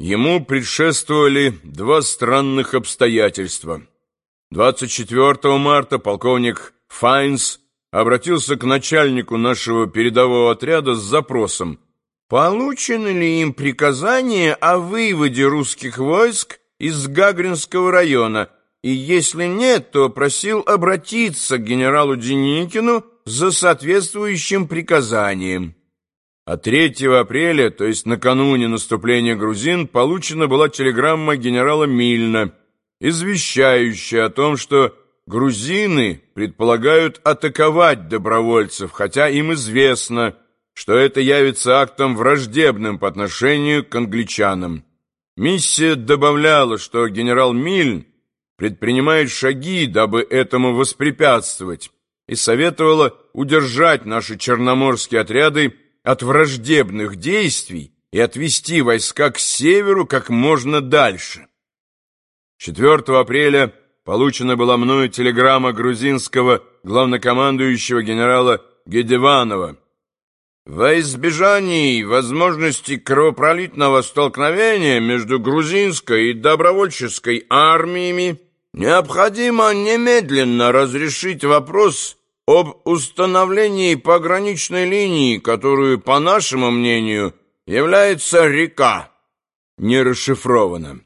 Ему предшествовали два странных обстоятельства. 24 марта полковник Файнс обратился к начальнику нашего передового отряда с запросом, получено ли им приказание о выводе русских войск из Гагринского района, и если нет, то просил обратиться к генералу Деникину за соответствующим приказанием. А 3 апреля, то есть накануне наступления грузин, получена была телеграмма генерала Мильна, извещающая о том, что грузины предполагают атаковать добровольцев, хотя им известно, что это явится актом враждебным по отношению к англичанам. Миссия добавляла, что генерал Мильн предпринимает шаги, дабы этому воспрепятствовать, и советовала удержать наши черноморские отряды от враждебных действий и отвести войска к северу как можно дальше. 4 апреля получена была мною телеграмма грузинского главнокомандующего генерала Гедеванова. Во избежании возможности кровопролитного столкновения между грузинской и добровольческой армиями необходимо немедленно разрешить вопрос об установлении пограничной линии, которую, по нашему мнению, является река, не расшифрована.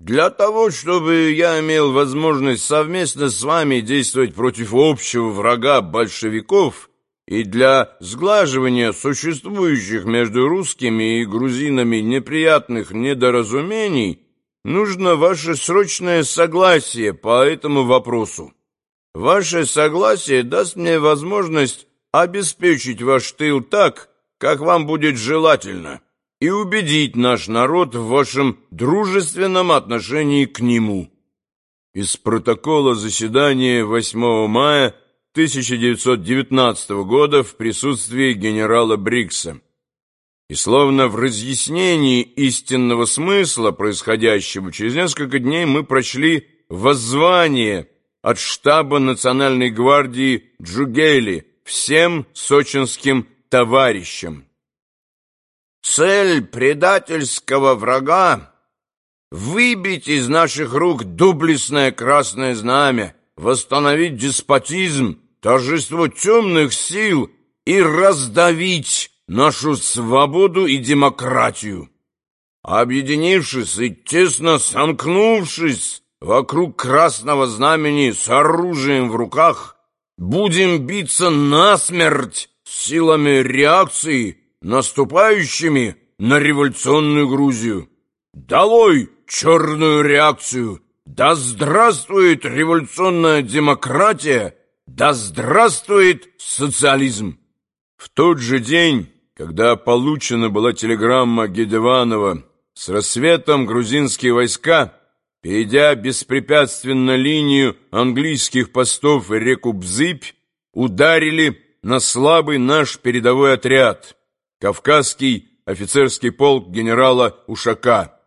Для того, чтобы я имел возможность совместно с вами действовать против общего врага большевиков и для сглаживания существующих между русскими и грузинами неприятных недоразумений, нужно ваше срочное согласие по этому вопросу. Ваше согласие даст мне возможность обеспечить ваш тыл так, как вам будет желательно, и убедить наш народ в вашем дружественном отношении к нему. Из протокола заседания 8 мая 1919 года в присутствии генерала Брикса. И словно в разъяснении истинного смысла происходящего, через несколько дней мы прочли воззвание от штаба Национальной гвардии Джугели всем сочинским товарищам. Цель предательского врага — выбить из наших рук доблестное красное знамя, восстановить деспотизм, торжество темных сил и раздавить нашу свободу и демократию. Объединившись и тесно сомкнувшись, вокруг красного знамени с оружием в руках будем биться насмерть силами реакции, наступающими на революционную Грузию. Долой черную реакцию! Да здравствует революционная демократия! Да здравствует социализм! В тот же день, когда получена была телеграмма Гедеванова с рассветом грузинские войска Перейдя беспрепятственно линию английских постов реку Бзыбь, ударили на слабый наш передовой отряд, Кавказский офицерский полк генерала Ушака.